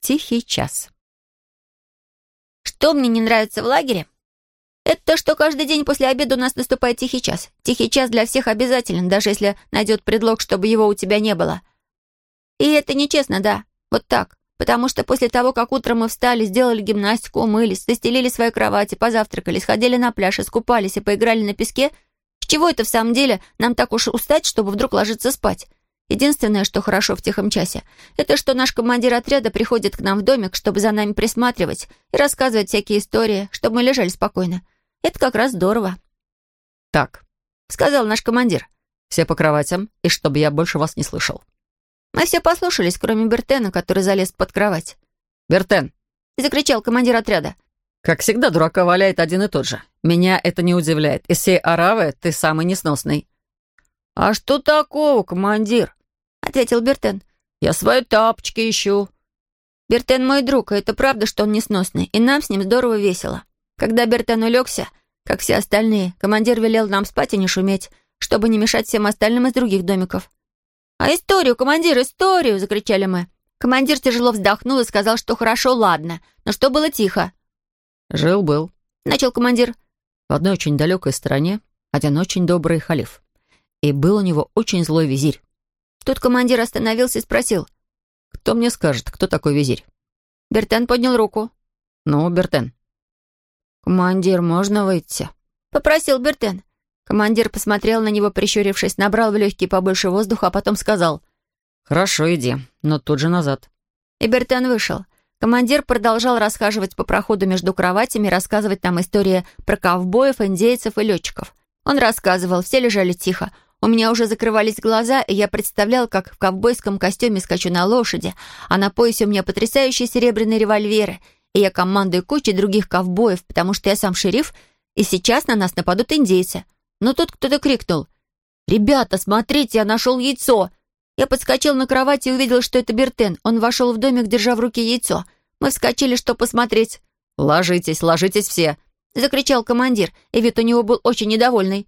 Тихий час. Что мне не нравится в лагере? Это то, что каждый день после обеда у нас наступает тихий час. Тихий час для всех обязателен, даже если найдет предлог, чтобы его у тебя не было. И это нечестно, да, вот так. Потому что после того, как утром мы встали, сделали гимнастику, умылись, застелили свои кровати, позавтракали, сходили на пляж, искупались и поиграли на песке, с чего это в самом деле нам так уж устать, чтобы вдруг ложиться спать? Единственное, что хорошо в тихом часе, это что наш командир отряда приходит к нам в домик, чтобы за нами присматривать и рассказывать всякие истории, чтобы мы лежали спокойно. Это как раз здорово. «Так», — сказал наш командир, — «все по кроватям, и чтобы я больше вас не слышал». Мы все послушались, кроме Бертена, который залез под кровать. «Бертен!» — закричал командир отряда. «Как всегда, дурака валяет один и тот же. Меня это не удивляет. Из всей аравы ты самый несносный». «А что такого, командир?» — ответил Бертен. «Я свои тапочки ищу». Бертен мой друг, и это правда, что он несносный, и нам с ним здорово весело. Когда Бертен улегся, как все остальные, командир велел нам спать и не шуметь, чтобы не мешать всем остальным из других домиков. «А историю, командир, историю!» — закричали мы. Командир тяжело вздохнул и сказал, что хорошо, ладно, но что было тихо. «Жил-был», — начал командир. «В одной очень далекой стране один очень добрый халиф. И был у него очень злой визирь. Тут командир остановился и спросил. «Кто мне скажет, кто такой визирь?» Бертен поднял руку. «Ну, Бертен». «Командир, можно выйти?» Попросил Бертен. Командир посмотрел на него, прищурившись, набрал в легкие побольше воздуха, а потом сказал. «Хорошо, иди, но тут же назад». И Бертен вышел. Командир продолжал расхаживать по проходу между кроватями, рассказывать нам истории про ковбоев, индейцев и летчиков. Он рассказывал, все лежали тихо. У меня уже закрывались глаза, и я представлял, как в ковбойском костюме скачу на лошади, а на поясе у меня потрясающие серебряные револьверы, и я командую кучей других ковбоев, потому что я сам шериф, и сейчас на нас нападут индейцы. Но тут кто-то крикнул. «Ребята, смотрите, я нашел яйцо!» Я подскочил на кровати и увидел, что это Бертен. Он вошел в домик, держа в руке яйцо. Мы вскочили, чтобы посмотреть. «Ложитесь, ложитесь все!» — закричал командир, и вид у него был очень недовольный.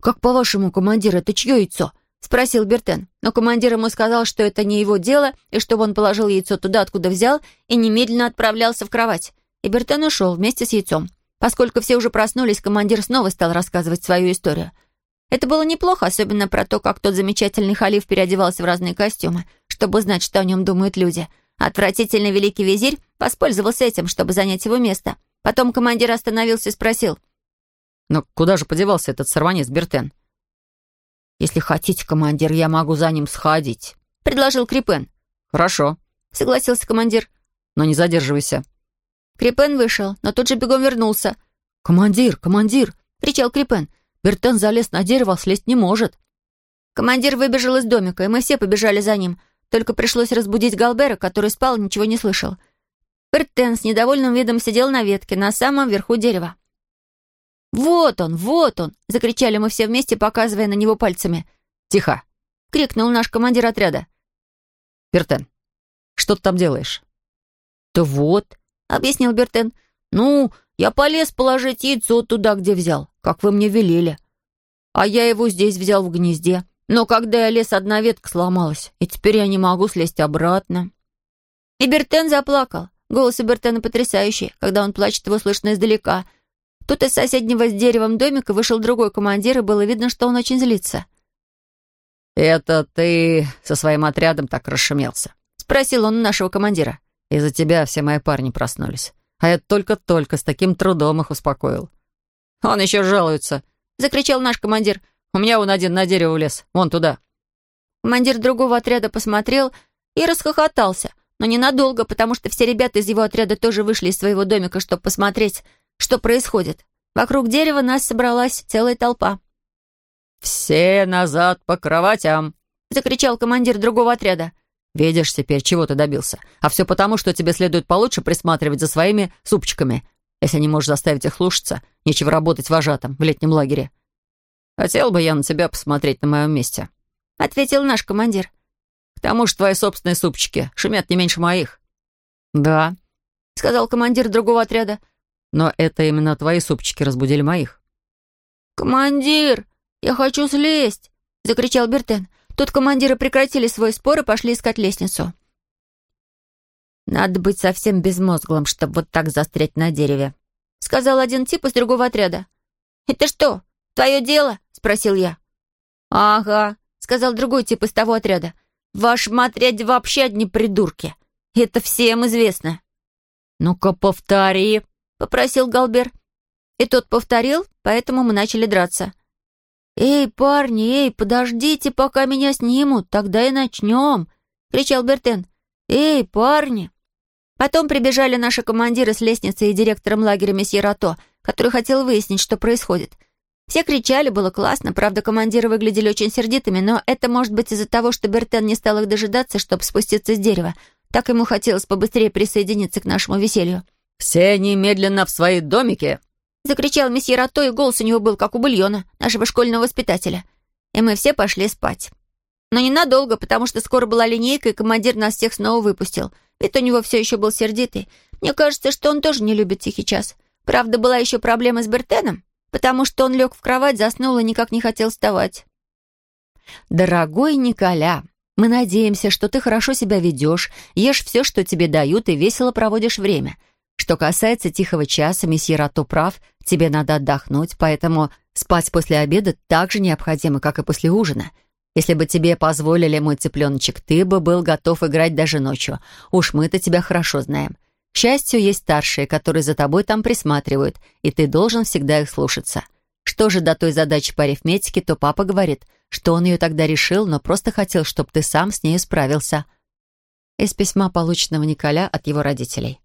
«Как по-вашему, командир, это чье яйцо?» — спросил Бертен. Но командир ему сказал, что это не его дело, и чтобы он положил яйцо туда, откуда взял, и немедленно отправлялся в кровать. И Бертен ушел вместе с яйцом. Поскольку все уже проснулись, командир снова стал рассказывать свою историю. Это было неплохо, особенно про то, как тот замечательный халиф переодевался в разные костюмы, чтобы узнать, что о нем думают люди. Отвратительный великий визирь воспользовался этим, чтобы занять его место. Потом командир остановился и спросил — но куда же подевался этот сорванец Бертен? «Если хотите, командир, я могу за ним сходить», — предложил Крипен. «Хорошо», — согласился командир. «Но не задерживайся». Крипен вышел, но тут же бегом вернулся. «Командир, командир!» — кричал Крипен. «Бертен залез на дерево, слезть не может». Командир выбежал из домика, и мы все побежали за ним. Только пришлось разбудить Галбера, который спал и ничего не слышал. Бертен с недовольным видом сидел на ветке на самом верху дерева. «Вот он, вот он!» — закричали мы все вместе, показывая на него пальцами. «Тихо!» — крикнул наш командир отряда. «Бертен, что ты там делаешь?» «Да вот», — объяснил Бертен. «Ну, я полез положить яйцо туда, где взял, как вы мне велели. А я его здесь взял в гнезде. Но когда я лез, одна ветка сломалась, и теперь я не могу слезть обратно». И Бертен заплакал. Голос у Бертена потрясающий. Когда он плачет, его слышно издалека — Тут из соседнего с деревом домика вышел другой командир, и было видно, что он очень злится. «Это ты со своим отрядом так расшумелся?» — спросил он у нашего командира. «Из-за тебя все мои парни проснулись. А я только-только с таким трудом их успокоил». «Он еще жалуется!» — закричал наш командир. «У меня он один на дерево влез. Вон туда». Командир другого отряда посмотрел и расхохотался, но ненадолго, потому что все ребята из его отряда тоже вышли из своего домика, чтобы посмотреть, что происходит. Вокруг дерева нас собралась целая толпа. «Все назад по кроватям!» — закричал командир другого отряда. «Видишь теперь, чего ты добился. А все потому, что тебе следует получше присматривать за своими супчиками. Если не можешь заставить их слушаться, нечего работать вожатым в летнем лагере. Хотел бы я на тебя посмотреть на моем месте», — ответил наш командир. «К тому же твои собственные супчики шумят не меньше моих». «Да», — сказал командир другого отряда. Но это именно твои супчики разбудили моих». «Командир, я хочу слезть!» — закричал Бертен. Тут командиры прекратили свой спор и пошли искать лестницу. «Надо быть совсем безмозглым, чтобы вот так застрять на дереве», — сказал один тип из другого отряда. «Это что, твое дело?» — спросил я. «Ага», — сказал другой тип из того отряда. «В вашем отряде вообще одни придурки. Это всем известно». «Ну-ка, повтори», — попросил Галбер. И тот повторил, поэтому мы начали драться. «Эй, парни, эй, подождите, пока меня снимут, тогда и начнем!» — кричал Бертен. «Эй, парни!» Потом прибежали наши командиры с лестницы и директором лагеря месье Рато, который хотел выяснить, что происходит. Все кричали, было классно, правда, командиры выглядели очень сердитыми, но это может быть из-за того, что Бертен не стал их дожидаться, чтобы спуститься с дерева. Так ему хотелось побыстрее присоединиться к нашему веселью. «Все немедленно в свои домики!» Закричал месье Рато, и голос у него был как у бульона, нашего школьного воспитателя. И мы все пошли спать. Но ненадолго, потому что скоро была линейка, и командир нас всех снова выпустил — ведь у него все еще был сердитый. Мне кажется, что он тоже не любит тихий час. Правда, была еще проблема с Бертеном, потому что он лег в кровать, заснул и никак не хотел вставать. «Дорогой Николя, мы надеемся, что ты хорошо себя ведешь, ешь все, что тебе дают, и весело проводишь время. Что касается тихого часа, месье Рато прав, тебе надо отдохнуть, поэтому спать после обеда так же необходимо, как и после ужина». Если бы тебе позволили, мой цыпленочек, ты бы был готов играть даже ночью. Уж мы-то тебя хорошо знаем. К счастью, есть старшие, которые за тобой там присматривают, и ты должен всегда их слушаться. Что же до той задачи по арифметике, то папа говорит, что он ее тогда решил, но просто хотел, чтобы ты сам с ней справился. Из письма, полученного Николя от его родителей.